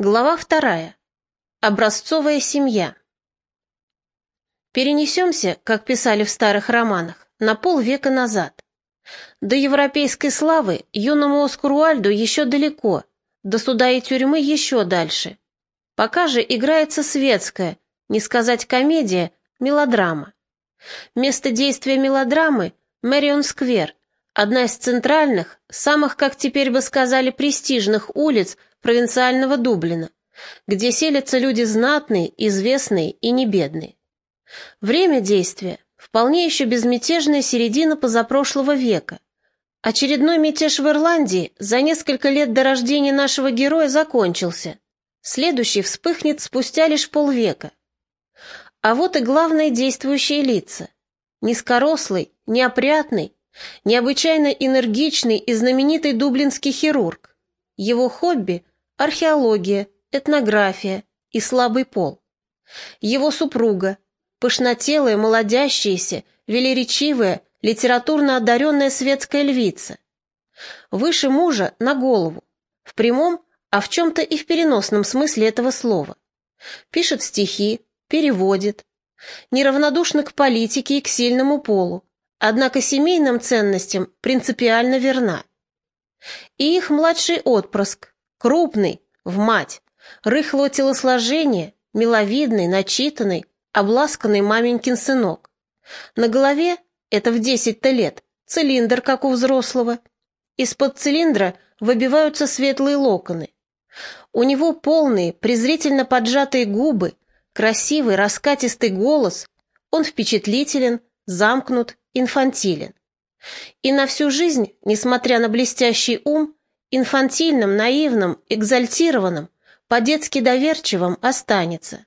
Глава вторая. Образцовая семья. Перенесемся, как писали в старых романах, на полвека назад. До европейской славы юному Оскару Альду еще далеко, до суда и тюрьмы еще дальше. Пока же играется светская, не сказать комедия, мелодрама. Место действия мелодрамы – Мэрион Сквер, одна из центральных, самых, как теперь бы сказали, престижных улиц – провинциального Дублина, где селятся люди знатные, известные и небедные. Время действия – вполне еще безмятежная середина позапрошлого века. Очередной мятеж в Ирландии за несколько лет до рождения нашего героя закончился. Следующий вспыхнет спустя лишь полвека. А вот и главные действующие лица. Низкорослый, неопрятный, необычайно энергичный и знаменитый дублинский хирург. Его хобби археология, этнография и слабый пол. Его супруга, пышнотелая, молодящаяся, велеречивая, литературно одаренная светская львица. Выше мужа на голову, в прямом, а в чем-то и в переносном смысле этого слова. Пишет стихи, переводит. Неравнодушна к политике и к сильному полу, однако семейным ценностям принципиально верна. И их младший отпрыск, Крупный, в мать, рыхлого телосложения, миловидный, начитанный, обласканный маменькин сынок. На голове, это в десять-то лет, цилиндр, как у взрослого. Из-под цилиндра выбиваются светлые локоны. У него полные, презрительно поджатые губы, красивый, раскатистый голос. Он впечатлителен, замкнут, инфантилен. И на всю жизнь, несмотря на блестящий ум, инфантильным, наивным, экзальтированным, по-детски доверчивым останется.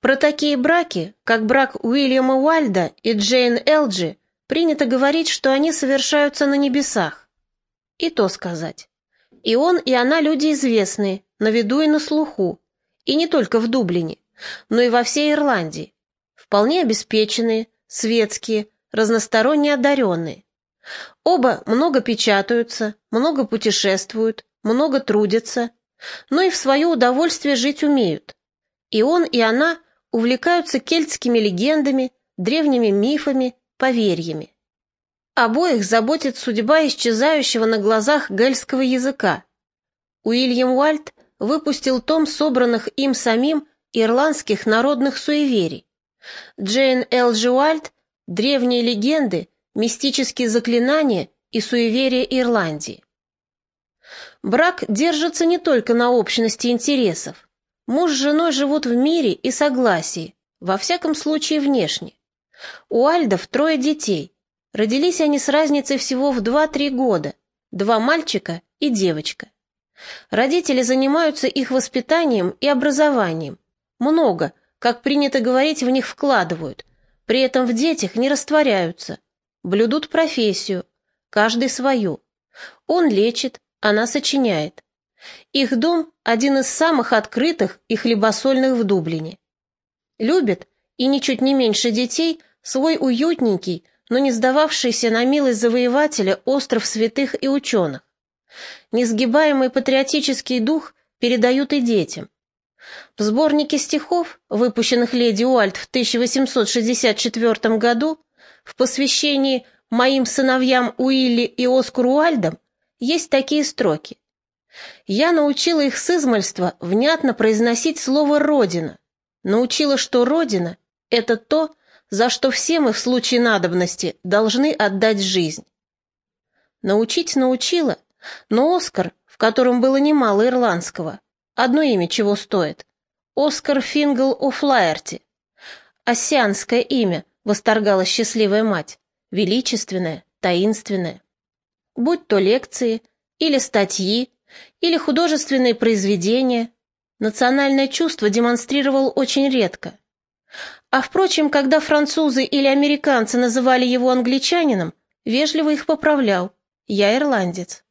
Про такие браки, как брак Уильяма Уальда и Джейн Элджи, принято говорить, что они совершаются на небесах. И то сказать. И он, и она люди известные, на виду и на слуху, и не только в Дублине, но и во всей Ирландии. Вполне обеспеченные, светские, разносторонне одаренные. Оба много печатаются, много путешествуют, много трудятся, но и в свое удовольствие жить умеют. И он, и она увлекаются кельтскими легендами, древними мифами, поверьями. Обоих заботит судьба исчезающего на глазах гельского языка. Уильям Уальт выпустил том собранных им самим ирландских народных суеверий. Джейн Элджи Уальт – древние легенды – мистические заклинания и суеверия Ирландии. Брак держится не только на общности интересов. Муж с женой живут в мире и согласии, во всяком случае внешне. У Альдов трое детей. Родились они с разницей всего в 2-3 года, два мальчика и девочка. Родители занимаются их воспитанием и образованием. Много, как принято говорить, в них вкладывают. При этом в детях не растворяются, блюдут профессию, каждый свою. Он лечит, она сочиняет. Их дом – один из самых открытых и хлебосольных в Дублине. Любит, и ничуть не меньше детей, свой уютненький, но не сдававшийся на милость завоевателя остров святых и ученых. Несгибаемый патриотический дух передают и детям. В сборнике стихов, выпущенных леди Уальт в 1864 году, в посвящении моим сыновьям Уилли и Оскару Уальдам есть такие строки. Я научила их с измальства внятно произносить слово «родина». Научила, что родина — это то, за что все мы в случае надобности должны отдать жизнь. Научить научила, но Оскар, в котором было немало ирландского, одно имя чего стоит, Оскар Фингл О'Флаерти, осянское имя — восторгалась счастливая мать, величественная, таинственная. Будь то лекции, или статьи, или художественные произведения, национальное чувство демонстрировал очень редко. А впрочем, когда французы или американцы называли его англичанином, вежливо их поправлял. Я ирландец.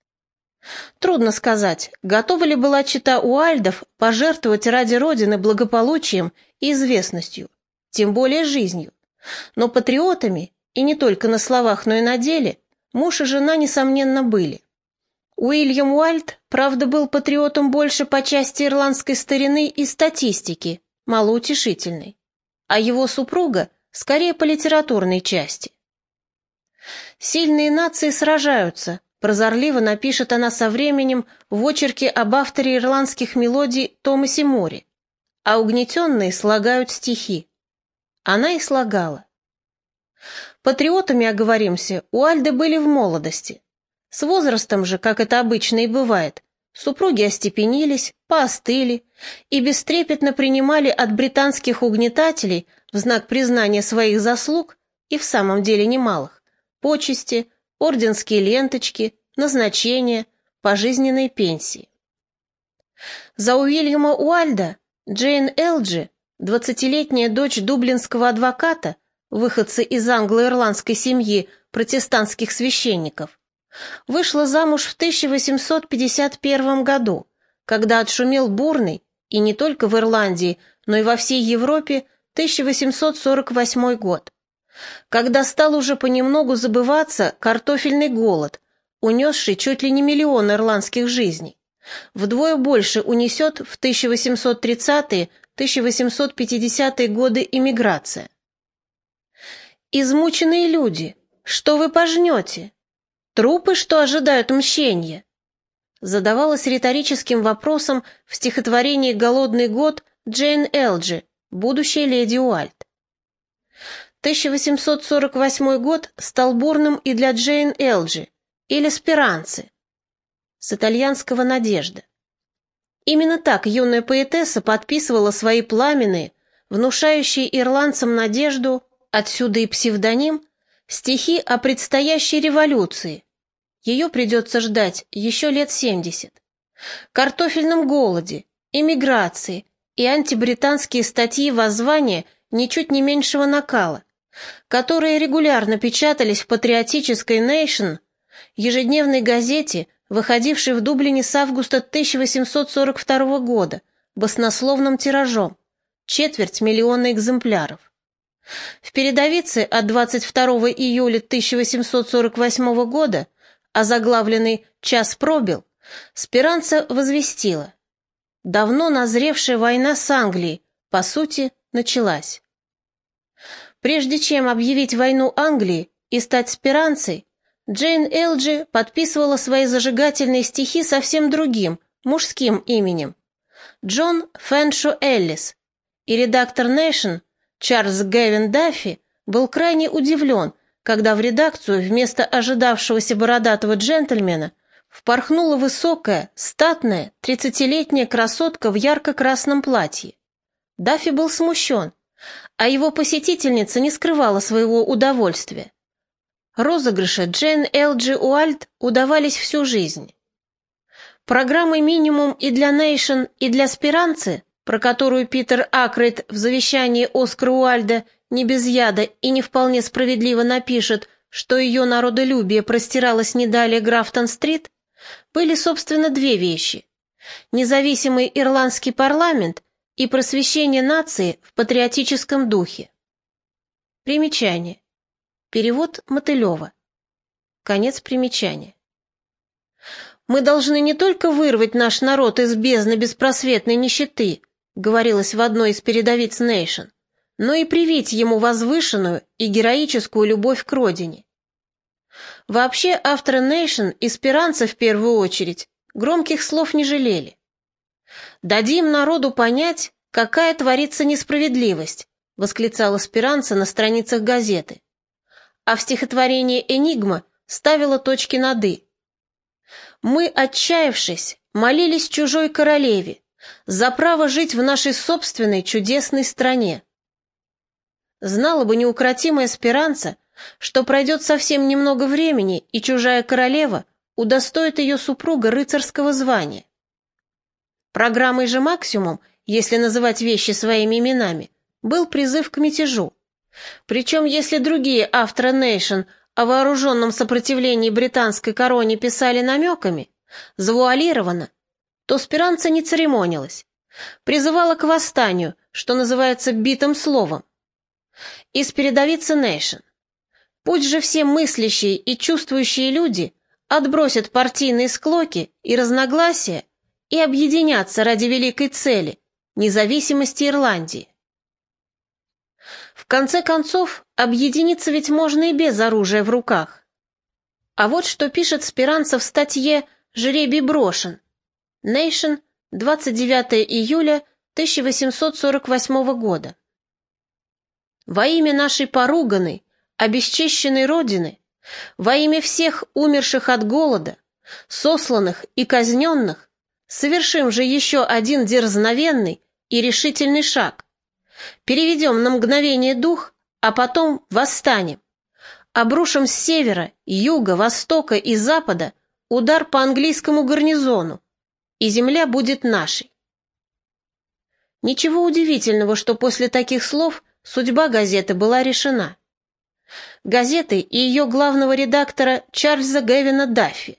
Трудно сказать, готова ли была чита Уальдов пожертвовать ради Родины благополучием и известностью, тем более жизнью. Но патриотами, и не только на словах, но и на деле, муж и жена, несомненно, были. Уильям Уальд, правда, был патриотом больше по части ирландской старины и статистики, малоутешительной, а его супруга скорее по литературной части. «Сильные нации сражаются», прозорливо напишет она со временем в очерке об авторе ирландских мелодий Томасе Мори, а угнетенные слагают стихи. Она и слагала. Патриотами, оговоримся, у Альды были в молодости. С возрастом же, как это обычно и бывает, супруги остепенились, поостыли и бестрепетно принимали от британских угнетателей в знак признания своих заслуг, и в самом деле немалых, почести, орденские ленточки, назначения, пожизненные пенсии. За Уильяма Уальда Джейн Элджи, двадцатилетняя дочь дублинского адвоката, выходца из англо-ирландской семьи протестантских священников, Вышла замуж в 1851 году, когда отшумел бурный, и не только в Ирландии, но и во всей Европе, 1848 год. Когда стал уже понемногу забываться картофельный голод, унесший чуть ли не миллион ирландских жизней. Вдвое больше унесет в 1830-1850-е годы иммиграция. «Измученные люди, что вы пожнете?» Трупы, что ожидают мщения? Задавалась риторическим вопросом в стихотворении «Голодный год» Джейн Элджи, будущая леди Уальт. 1848 год стал бурным и для Джейн Элджи, или Спиранцы, с итальянского «Надежда». Именно так юная поэтесса подписывала свои пламенные, внушающие ирландцам надежду, отсюда и псевдоним, стихи о предстоящей революции. Ее придется ждать еще лет семьдесят. Картофельном голоде, эмиграции и антибританские статьи воззвания ничуть не меньшего накала, которые регулярно печатались в патриотической Nation, ежедневной газете, выходившей в Дублине с августа 1842 года, баснословным тиражом, четверть миллиона экземпляров. В передовице от 22 июля 1848 года, озаглавленный «Час пробил», Спиранца возвестила. Давно назревшая война с Англией, по сути, началась. Прежде чем объявить войну Англии и стать спиранцей, Джейн Элджи подписывала свои зажигательные стихи совсем другим, мужским именем. Джон Фэншо Эллис. И редактор Nation Чарльз Гэвин Даффи был крайне удивлен, когда в редакцию вместо ожидавшегося бородатого джентльмена впорхнула высокая, статная, тридцатилетняя красотка в ярко-красном платье. Даффи был смущен, а его посетительница не скрывала своего удовольствия. Розыгрыши Джейн Элджи Уайльд удавались всю жизнь. Программы-минимум и для Нейшн, и для Сперанцы про которую Питер Акройд в завещании Оскара Уайльда не без яда и не вполне справедливо напишет, что ее народолюбие простиралось не далее Графтон-стрит, были, собственно, две вещи. Независимый ирландский парламент и просвещение нации в патриотическом духе. Примечание. Перевод Мотылева. Конец примечания. Мы должны не только вырвать наш народ из бездны беспросветной нищеты, говорилось в одной из передовиц Нейшн, но и привить ему возвышенную и героическую любовь к родине. Вообще авторы Нейшн и Спиранца в первую очередь громких слов не жалели. «Дадим народу понять, какая творится несправедливость», восклицала Спиранца на страницах газеты. А в стихотворении «Энигма» ставила точки над «и». Мы, отчаявшись, молились чужой королеве, за право жить в нашей собственной чудесной стране. Знала бы неукротимая Спиранца, что пройдет совсем немного времени, и чужая королева удостоит ее супруга рыцарского звания. Программой же максимум, если называть вещи своими именами, был призыв к мятежу. Причем, если другие авторы Нейшн о вооруженном сопротивлении британской короне писали намеками, завуалированно, то Спиранца не церемонилась, призывала к восстанию, что называется битым словом. Из передовицы Нейшн. Пусть же все мыслящие и чувствующие люди отбросят партийные склоки и разногласия и объединятся ради великой цели – независимости Ирландии. В конце концов, объединиться ведь можно и без оружия в руках. А вот что пишет Спиранца в статье «Жребий брошен». Nation, 29 июля 1848 года. Во имя нашей поруганной, обесчищенной Родины, во имя всех умерших от голода, сосланных и казненных, совершим же еще один дерзновенный и решительный шаг. Переведем на мгновение дух, а потом восстанем. Обрушим с севера, юга, востока и запада удар по английскому гарнизону, и земля будет нашей. Ничего удивительного, что после таких слов судьба газеты была решена. Газеты и ее главного редактора Чарльза Гевина Даффи.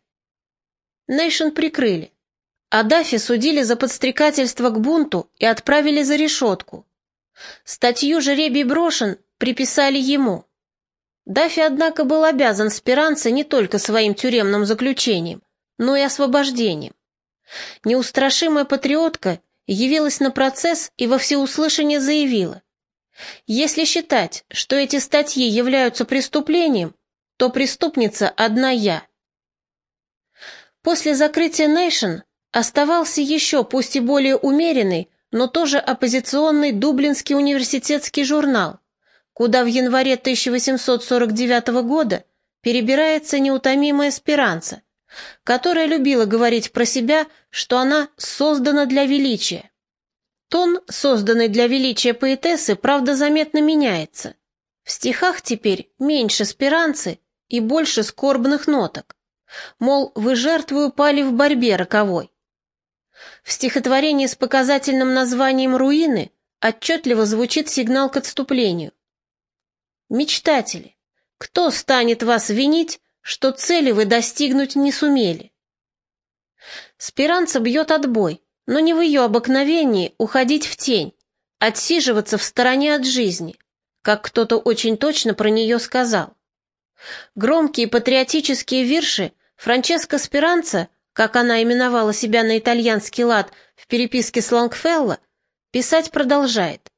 Нейшн прикрыли, а Даффи судили за подстрекательство к бунту и отправили за решетку. Статью «Жеребий брошен» приписали ему. Даффи, однако, был обязан Спиранце не только своим тюремным заключением, но и освобождением. Неустрашимая патриотка явилась на процесс и во всеуслышание заявила. Если считать, что эти статьи являются преступлением, то преступница одна я. После закрытия Nation оставался еще, пусть и более умеренный, но тоже оппозиционный Дублинский университетский журнал, куда в январе 1849 года перебирается неутомимая Спиранца, которая любила говорить про себя, что она создана для величия. Тон, созданный для величия поэтессы, правда, заметно меняется. В стихах теперь меньше спиранцы и больше скорбных ноток. Мол, вы жертвы упали в борьбе роковой. В стихотворении с показательным названием «Руины» отчетливо звучит сигнал к отступлению. Мечтатели, кто станет вас винить, что цели вы достигнуть не сумели? Спиранца бьет отбой, но не в ее обыкновении уходить в тень, отсиживаться в стороне от жизни, как кто-то очень точно про нее сказал. Громкие патриотические вирши Франческо Спиранца, как она именовала себя на итальянский лад в переписке с Лонгфелло, писать продолжает.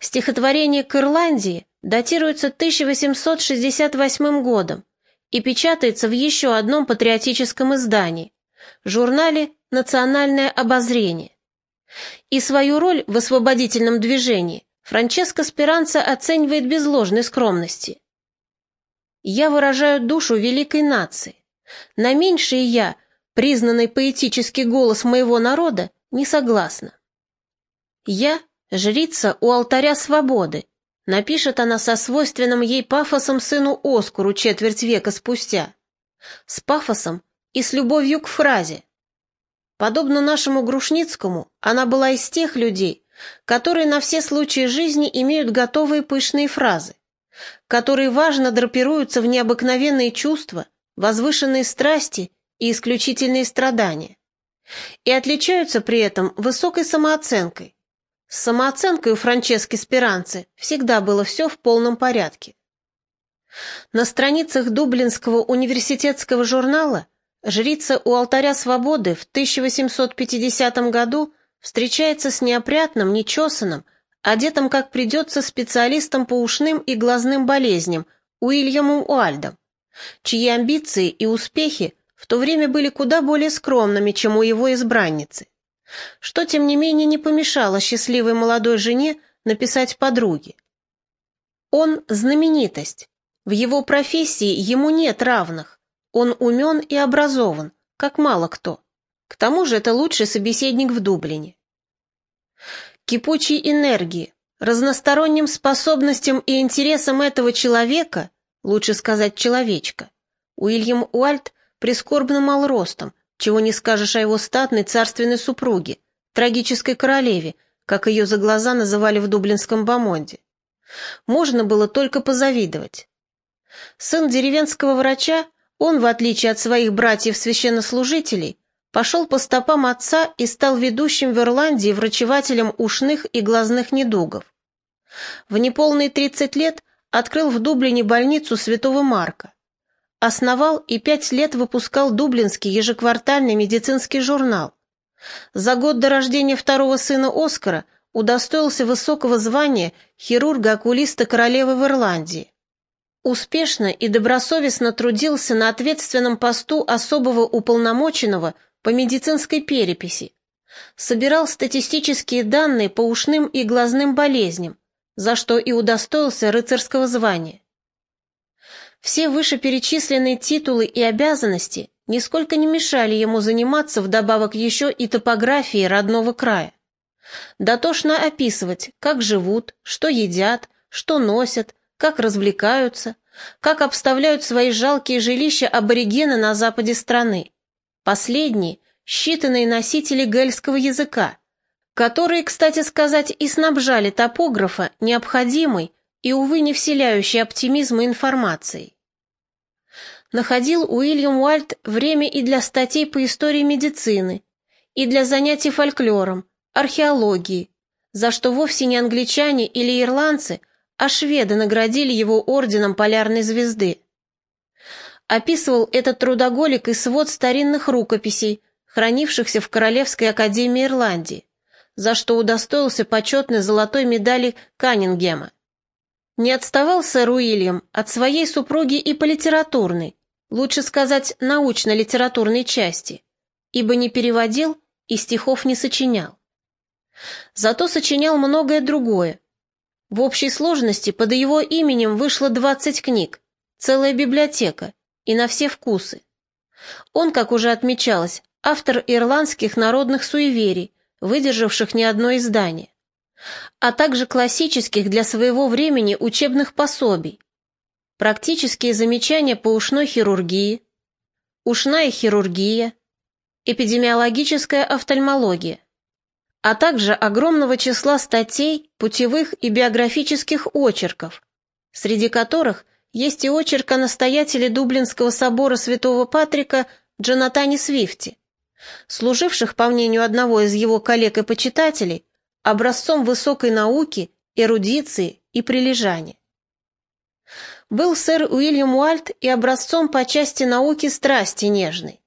Стихотворение к Ирландии датируется 1868 годом и печатается в еще одном патриотическом издании, журнале «Национальное обозрение». И свою роль в освободительном движении Франческо Спиранца оценивает без ложной скромности. «Я выражаю душу великой нации. На меньшее я, признанный поэтический голос моего народа, не согласна. Я — жрица у алтаря свободы», напишет она со свойственным ей пафосом сыну Оскару четверть века спустя. С пафосом и с любовью к фразе. Подобно нашему Грушницкому, она была из тех людей, которые на все случаи жизни имеют готовые пышные фразы, которые важно драпируются в необыкновенные чувства, возвышенные страсти и исключительные страдания, и отличаются при этом высокой самооценкой. С самооценкой у Франчески Спиранцы всегда было все в полном порядке. На страницах Дублинского университетского журнала Жрица у алтаря свободы в 1850 году встречается с неопрятным, нечесанным, одетым как придется специалистом по ушным и глазным болезням Уильямом Уальдом, чьи амбиции и успехи в то время были куда более скромными, чем у его избранницы, что, тем не менее, не помешало счастливой молодой жене написать подруге. Он – знаменитость, в его профессии ему нет равных, он умен и образован, как мало кто. К тому же это лучший собеседник в Дублине. Кипучей энергии, разносторонним способностям и интересам этого человека, лучше сказать человечка, Уильям Уальт прискорбно мал ростом, чего не скажешь о его статной царственной супруге, трагической королеве, как ее за глаза называли в дублинском бомонде. Можно было только позавидовать. Сын деревенского врача он, в отличие от своих братьев-священнослужителей, пошел по стопам отца и стал ведущим в Ирландии врачевателем ушных и глазных недугов. В неполные 30 лет открыл в Дублине больницу Святого Марка, основал и пять лет выпускал Дублинский ежеквартальный медицинский журнал. За год до рождения второго сына Оскара удостоился высокого звания хирурга-окулиста королевы в Ирландии. Успешно и добросовестно трудился на ответственном посту особого уполномоченного по медицинской переписи. Собирал статистические данные по ушным и глазным болезням, за что и удостоился рыцарского звания. Все вышеперечисленные титулы и обязанности нисколько не мешали ему заниматься вдобавок еще и топографией родного края. Дотошно описывать, как живут, что едят, что носят, как развлекаются, как обставляют свои жалкие жилища аборигены на западе страны. Последние – считанные носители гельского языка, которые, кстати сказать, и снабжали топографа необходимой и, увы, не вселяющей оптимизма информацией. Находил Уильям Уальт время и для статей по истории медицины, и для занятий фольклором, археологией, за что вовсе не англичане или ирландцы, а шведы наградили его орденом полярной звезды. Описывал этот трудоголик и свод старинных рукописей, хранившихся в Королевской академии Ирландии, за что удостоился почетной золотой медали Каннингема. Не отставал сэр Уильям от своей супруги и по литературной, лучше сказать, научно-литературной части, ибо не переводил и стихов не сочинял. Зато сочинял многое другое. В общей сложности под его именем вышло 20 книг, целая библиотека, и на все вкусы. Он, как уже отмечалось, автор ирландских народных суеверий, выдержавших не одно издание, а также классических для своего времени учебных пособий, практические замечания по ушной хирургии, ушная хирургия, эпидемиологическая офтальмология, а также огромного числа статей, путевых и биографических очерков, среди которых есть и очерк о настоятеле Дублинского собора святого Патрика Джонатане Свифти, служивших, по мнению одного из его коллег и почитателей, образцом высокой науки, эрудиции и прилежания. Был сэр Уильям Уальт и образцом по части науки страсти нежной.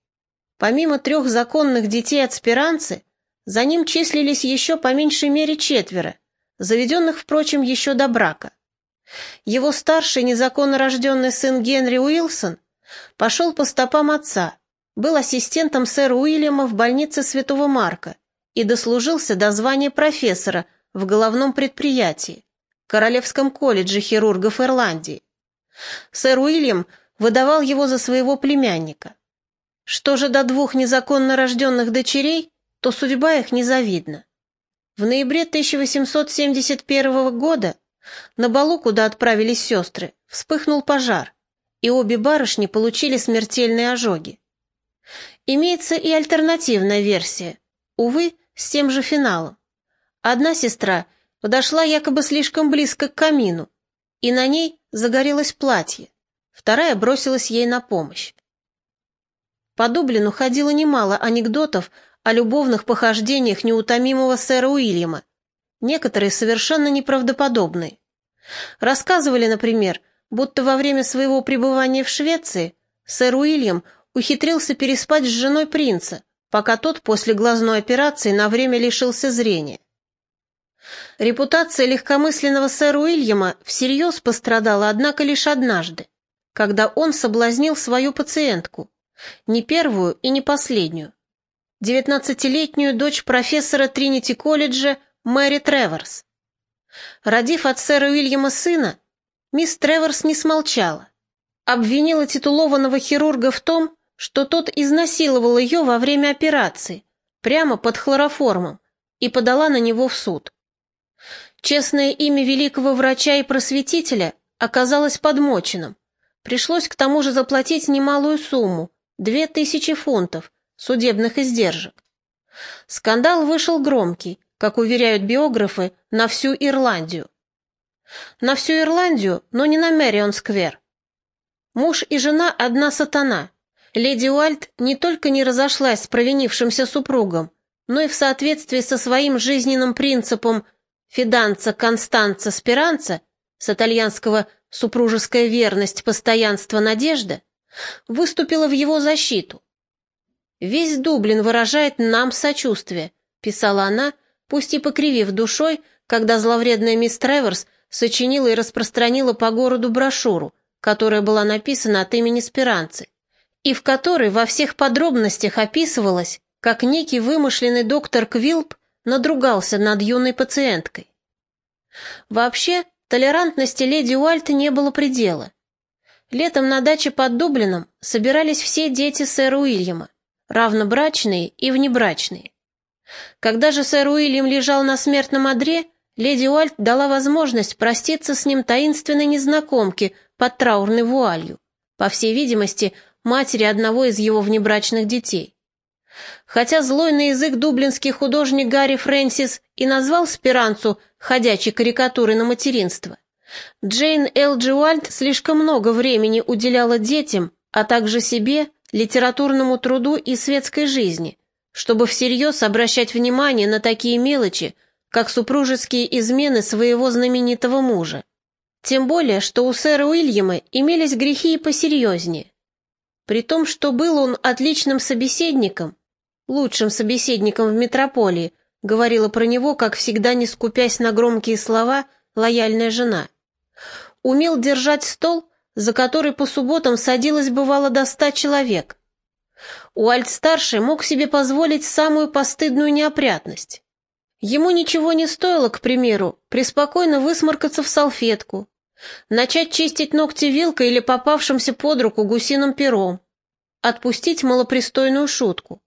Помимо трех законных детей от Спиранцы, за ним числились еще по меньшей мере четверо, заведенных, впрочем, еще до брака. Его старший незаконно рожденный сын Генри Уилсон пошел по стопам отца был ассистентом сэра Уильяма в больнице Святого Марка и дослужился до звания профессора в головном предприятии, Королевском колледже хирургов Ирландии. Сэр Уильям выдавал его за своего племянника. Что же до двух незаконно рожденных дочерей, то судьба их незавидна. В ноябре 1871 года на балу, куда отправились сестры, вспыхнул пожар, и обе барышни получили смертельные ожоги. Имеется и альтернативная версия, увы, с тем же финалом. Одна сестра подошла якобы слишком близко к камину, и на ней загорелось платье, вторая бросилась ей на помощь. По Дублину ходило немало анекдотов о любовных похождениях неутомимого сэра Уильяма, некоторые совершенно неправдоподобные. Рассказывали, например, будто во время своего пребывания в Швеции сэр Уильям ухитрился переспать с женой принца, пока тот после глазной операции на время лишился зрения. Репутация легкомысленного сэра Уильяма всерьез пострадала, однако, лишь однажды, когда он соблазнил свою пациентку, не первую и не последнюю, девятнадцатилетнюю дочь профессора Тринити-колледжа Мэри Треворс. Родив от сэра Уильяма сына, мисс Треворс не смолчала, обвинила титулованного хирурга в том, что тот изнасиловал ее во время операции, прямо под хлороформом, и подала на него в суд. Честное имя великого врача и просветителя оказалось подмоченным. Пришлось к тому же заплатить немалую сумму – две тысячи фунтов судебных издержек. Скандал вышел громкий, как уверяют биографы, на всю Ирландию. На всю Ирландию, но не на Мэрион-сквер. Муж и жена – одна сатана – Леди Уальт не только не разошлась с провинившимся супругом, но и в соответствии со своим жизненным принципом «фиданца констанца спиранца» с итальянского «супружеская верность, постоянство, надежда», выступила в его защиту. «Весь Дублин выражает нам сочувствие», — писала она, пусть и покривив душой, когда зловредная мисс Треворс сочинила и распространила по городу брошюру, которая была написана от имени Спиранцы, и в которой во всех подробностях описывалось, как некий вымышленный доктор Квилп надругался над юной пациенткой. Вообще, толерантности леди Уальт не было предела. Летом на даче под Дублином собирались все дети сэра Уильяма, равнобрачные и внебрачные. Когда же сэр Уильям лежал на смертном одре, леди Уальт дала возможность проститься с ним таинственной незнакомке под траурной вуалью, по всей видимости, матери одного из его внебрачных детей. Хотя злой на язык дублинский художник Гарри Фрэнсис и назвал Спиранцу ходячей карикатурой на материнство, Джейн Эл Джи Уальт слишком много времени уделяла детям, а также себе, литературному труду и светской жизни, чтобы всерьез обращать внимание на такие мелочи, как супружеские измены своего знаменитого мужа. Тем более, что у сэра Уильяма имелись грехи и посерьезнее. При том, что был он отличным собеседником, лучшим собеседником в метрополии, говорила про него, как всегда не скупясь на громкие слова, лояльная жена. Умел держать стол, за который по субботам садилось бывало до ста человек. Уальт-старший мог себе позволить самую постыдную неопрятность. Ему ничего не стоило, к примеру, преспокойно высморкаться в салфетку, начать чистить ногти вилкой или попавшимся под руку гусиным пером, отпустить малопристойную шутку.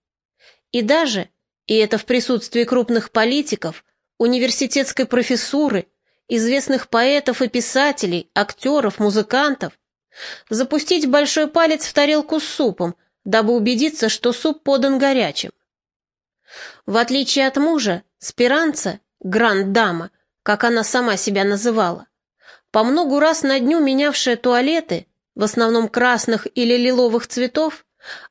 И даже, и это в присутствии крупных политиков, университетской профессуры, известных поэтов и писателей, актеров, музыкантов, запустить большой палец в тарелку с супом, дабы убедиться, что суп подан горячим. В отличие от мужа, Спиранца, гранд-дама, как она сама себя называла, по многу раз на дню менявшая туалеты, в основном красных или лиловых цветов,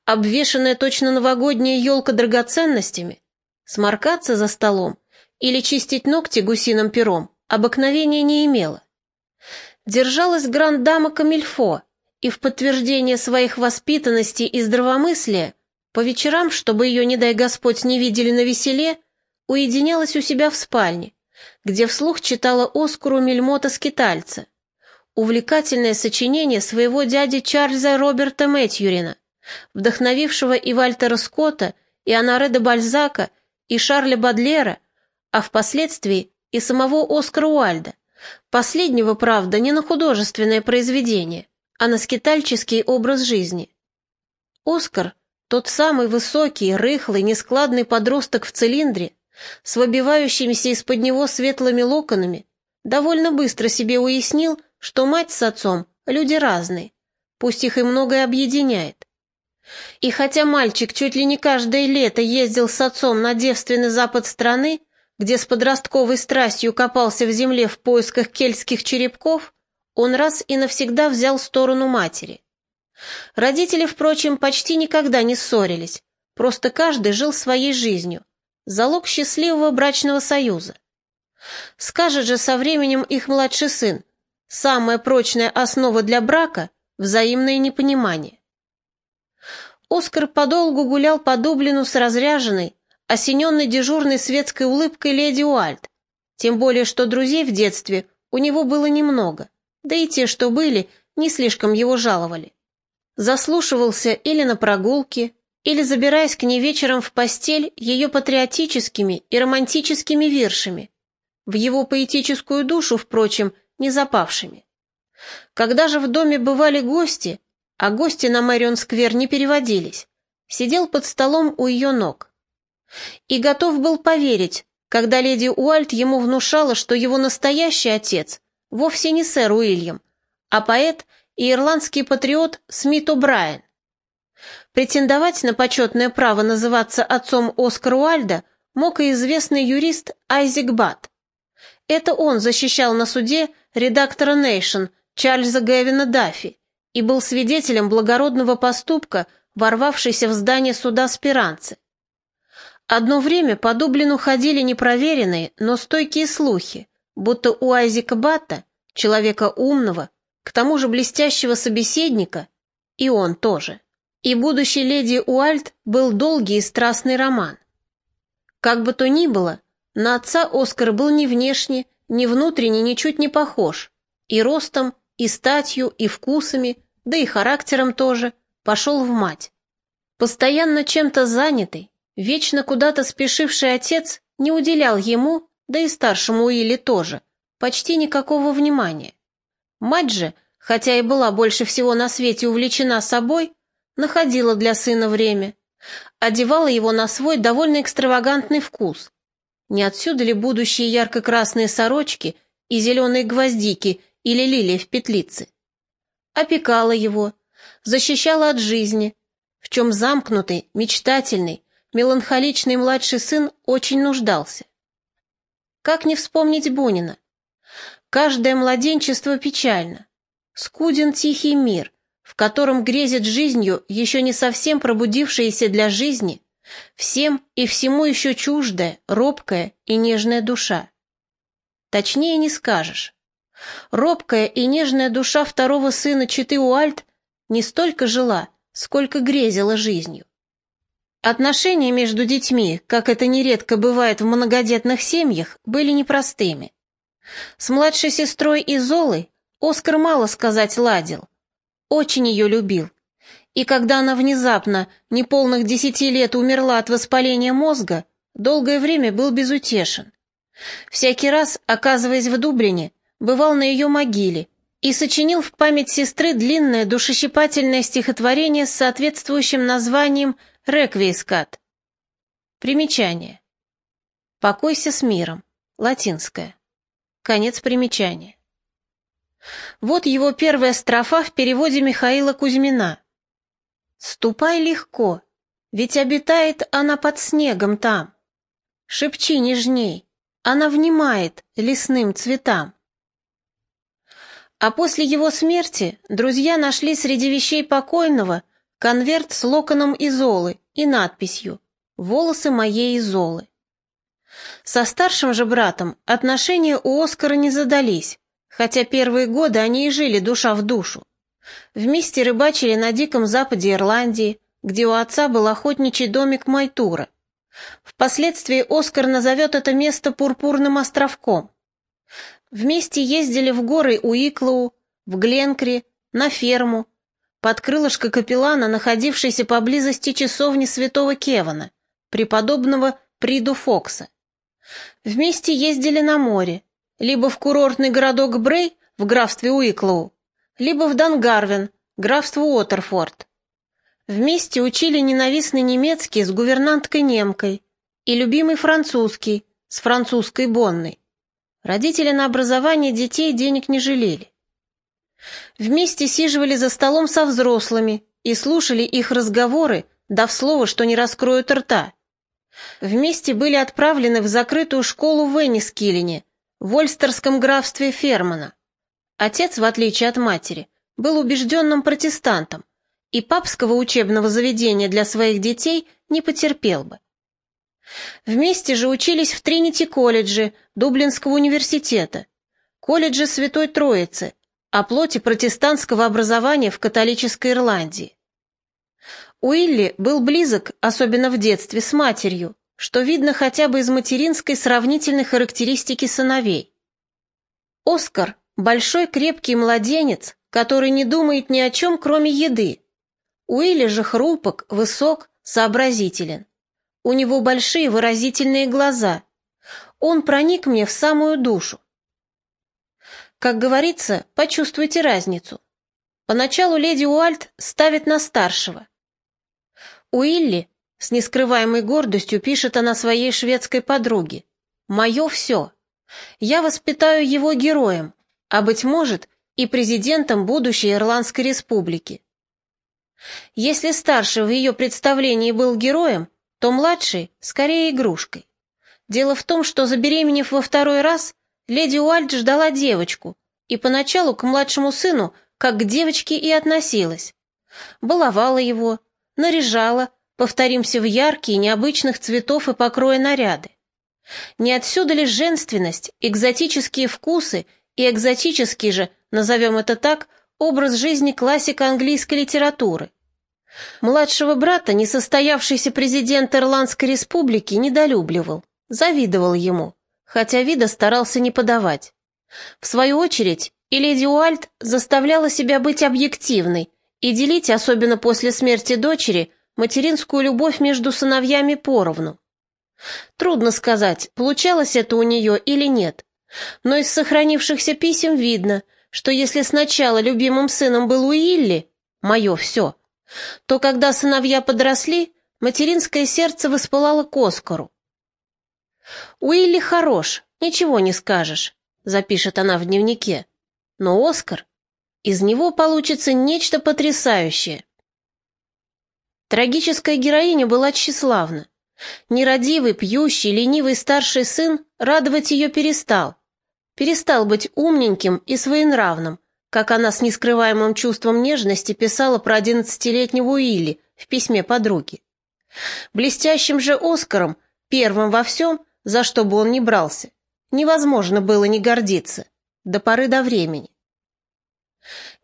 обвешанная точно новогодняя елка драгоценностями, сморкаться за столом или чистить ногти гусиным пером обыкновения не имела. Держалась гранд-дама Камильфо и в подтверждение своих воспитанности и здравомыслия по вечерам, чтобы ее, не дай Господь, не видели на веселе, уединялась у себя в спальне, где вслух читала Оскару Мельмота Скитальца, увлекательное сочинение своего дяди Чарльза Роберта Мэтьюрина, вдохновившего и Вальтера Скотта, и Анаре Бальзака, и Шарля Бадлера, а впоследствии и самого Оскара Уальда. Последнего, правда, не на художественное произведение, а на скитальческий образ жизни. Оскар, тот самый высокий, рыхлый, нескладный подросток в цилиндре, с выбивающимися из-под него светлыми локонами, довольно быстро себе уяснил, что мать с отцом – люди разные, пусть их и многое объединяет. И хотя мальчик чуть ли не каждое лето ездил с отцом на девственный запад страны, где с подростковой страстью копался в земле в поисках кельтских черепков, он раз и навсегда взял сторону матери. Родители, впрочем, почти никогда не ссорились, просто каждый жил своей жизнью, залог счастливого брачного союза. Скажет же со временем их младший сын, самая прочная основа для брака – взаимное непонимание. Оскар подолгу гулял по Дублину с разряженной, осененный дежурной светской улыбкой леди Уальт, тем более что друзей в детстве у него было немного, да и те, что были, не слишком его жаловали. Заслушивался или на прогулке, или забираясь к ней вечером в постель ее патриотическими и романтическими виршами, в его поэтическую душу, впрочем, не запавшими. Когда же в доме бывали гости, а гости на Мэрион-сквер не переводились, сидел под столом у ее ног и готов был поверить, когда леди Уальт ему внушала, что его настоящий отец вовсе не сэр Уильям, а поэт и ирландский патриот Смит О'Брайен. Претендовать на почетное право называться отцом Оскара Уальда мог и известный юрист Айзек Бат. Это он защищал на суде редактора Nation Чарльза Гэвина Даффи и был свидетелем благородного поступка, ворвавшейся в здание суда Спиранцы. Одно время по Дублину ходили непроверенные, но стойкие слухи, будто у Айзека Батта, человека умного, к тому же блестящего собеседника, и он тоже. И будущей леди Уальт был долгий и страстный роман. Как бы то ни было, на отца Оскар был ни внешне, ни внутренне ничуть не похож, и ростом, и статью, и вкусами, да и характером тоже, пошел в мать. Постоянно чем-то занятый, вечно куда-то спешивший отец не уделял ему, да и старшему Уилли тоже, почти никакого внимания. Мать же, хотя и была больше всего на свете увлечена собой, находила для сына время, одевала его на свой довольно экстравагантный вкус. Не отсюда ли будущие ярко-красные сорочки и зеленые гвоздики или лилии в петлице? Опекала его, защищала от жизни, в чем замкнутый, мечтательный, меланхоличный младший сын очень нуждался. Как не вспомнить Бунина? Каждое младенчество печально. Скуден тихий мир, в котором грезит жизнью еще не совсем пробудившаяся для жизни, всем и всему еще чуждая, робкая и нежная душа. Точнее не скажешь. Робкая и нежная душа второго сына Читы Уальт не столько жила, сколько грезила жизнью. Отношения между детьми, как это нередко бывает в многодетных семьях, были непростыми. С младшей сестрой Изолой Оскар мало сказать ладил. Очень ее любил. И когда она внезапно, неполных десяти лет, умерла от воспаления мозга, долгое время был безутешен. Всякий раз, оказываясь в Дублине, бывал на ее могиле и сочинил в память сестры длинное душещипательное стихотворение с соответствующим названием «Реквиескат». Примечание. «Покойся с миром». Латинское. Конец примечания. Вот его первая строфа в переводе Михаила Кузьмина. «Ступай легко, ведь обитает она под снегом там. Шепчи нежней, она внимает лесным цветам». А после его смерти друзья нашли среди вещей покойного конверт с локоном Изолы и надписью «Волосы моей Изолы». Со старшим же братом отношения у Оскара не задались, хотя первые годы они и жили душа в душу. Вместе рыбачили на диком западе Ирландии, где у отца был охотничий домик Майтура. Впоследствии Оскар назовет это место Пурпурным островком. Вместе ездили в горы Уиклоу, в Гленкри, на ферму, под крылышко капеллана, находившейся поблизости часовни святого Кевана, преподобного Приду Фокса. Вместе ездили на море, либо в курортный городок Брей в графстве Уиклоу, либо в Дангарвен, графство Уотерфорд. Вместе учили ненавистный немецкий с гувернанткой немкой и любимый французский с французской Бонной. Родители на образование детей денег не жалели. Вместе сиживали за столом со взрослыми и слушали их разговоры, дав слово, что не раскроют рта. Вместе были отправлены в закрытую школу в Энискилине, в Ольстерском графстве Фермана. Отец, в отличие от матери, был убежденным протестантом, и папского учебного заведения для своих детей не потерпел бы. Вместе же учились в Тринити-колледже Дублинского университета, колледже Святой Троицы, о плоти протестантского образования в католической Ирландии. Уилли был близок, особенно в детстве, с матерью, что видно хотя бы из материнской сравнительной характеристики сыновей. Оскар – большой крепкий младенец, который не думает ни о чем, кроме еды. Уилли же хрупок, высок, сообразителен. У него большие выразительные глаза. Он проник мне в самую душу. Как говорится, почувствуйте разницу. Поначалу леди Уальт ставит на старшего. Уилли с нескрываемой гордостью пишет она своей шведской подруге. «Мое все. Я воспитаю его героем, а, быть может, и президентом будущей Ирландской республики». Если старший в ее представлении был героем, то младший скорее игрушкой. Дело в том, что забеременев во второй раз, леди Уальд ждала девочку, и поначалу к младшему сыну как к девочке и относилась. Баловала его, наряжала, повторимся в яркие, необычных цветов и покроя наряды. Не отсюда ли женственность, экзотические вкусы и экзотический же, назовем это так, образ жизни классика английской литературы. Младшего брата несостоявшийся президент Ирландской республики недолюбливал, завидовал ему, хотя вида старался не подавать. В свою очередь, и леди Уальт заставляла себя быть объективной и делить, особенно после смерти дочери, материнскую любовь между сыновьями поровну. Трудно сказать, получалось это у нее или нет, но из сохранившихся писем видно, что если сначала любимым сыном был Уилли, мое все, то когда сыновья подросли, материнское сердце воспылало к Оскару. «Уилли хорош, ничего не скажешь», — запишет она в дневнике. «Но Оскар, из него получится нечто потрясающее». Трагическая героиня была тщеславна. Нерадивый, пьющий, ленивый старший сын радовать ее перестал. Перестал быть умненьким и своенравным, как она с нескрываемым чувством нежности писала про одиннадцатилетнего Уилли в письме подруги. Блестящим же Оскаром, первым во всем, за что бы он ни брался, невозможно было не гордиться, до поры до времени.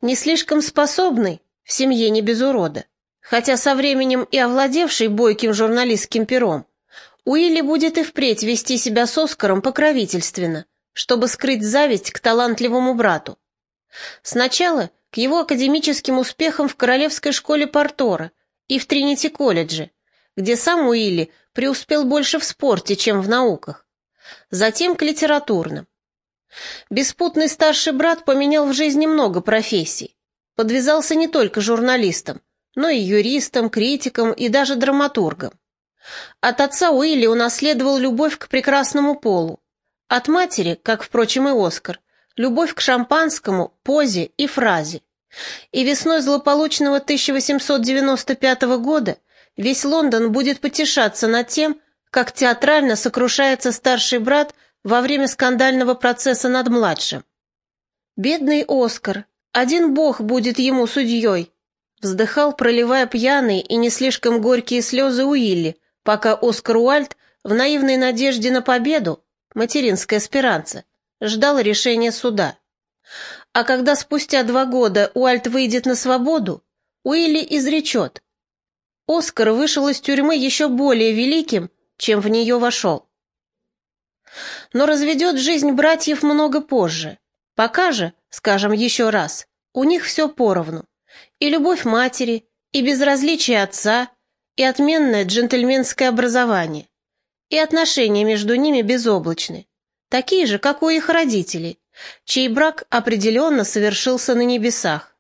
Не слишком способный, в семье не без урода, хотя со временем и овладевший бойким журналистским пером, Уилли будет и впредь вести себя с Оскаром покровительственно, чтобы скрыть зависть к талантливому брату. Сначала к его академическим успехам в Королевской школе Портора и в Тринити-колледже, где сам Уилли преуспел больше в спорте, чем в науках. Затем к литературным. Беспутный старший брат поменял в жизни много профессий. Подвязался не только журналистом, но и юристом, критиком и даже драматургом. От отца Уилли унаследовал любовь к прекрасному полу. От матери, как, впрочем, и Оскар, любовь к шампанскому, позе и фразе. И весной злополучного 1895 года весь Лондон будет потешаться над тем, как театрально сокрушается старший брат во время скандального процесса над младшим. «Бедный Оскар, один бог будет ему судьей», Вздыхал, проливая пьяные и не слишком горькие слезы Уилли, пока Оскар Уальт в наивной надежде на победу, материнская эсперанца, ждал решения суда. А когда спустя два года Уальт выйдет на свободу, Уилли изречет. Оскар вышел из тюрьмы еще более великим, чем в нее вошел. Но разведет жизнь братьев много позже. Пока же, скажем еще раз, у них все поровну и любовь матери, и безразличие отца, и отменное джентльменское образование, и отношения между ними безоблачны, такие же, как у их родителей, чей брак определенно совершился на небесах.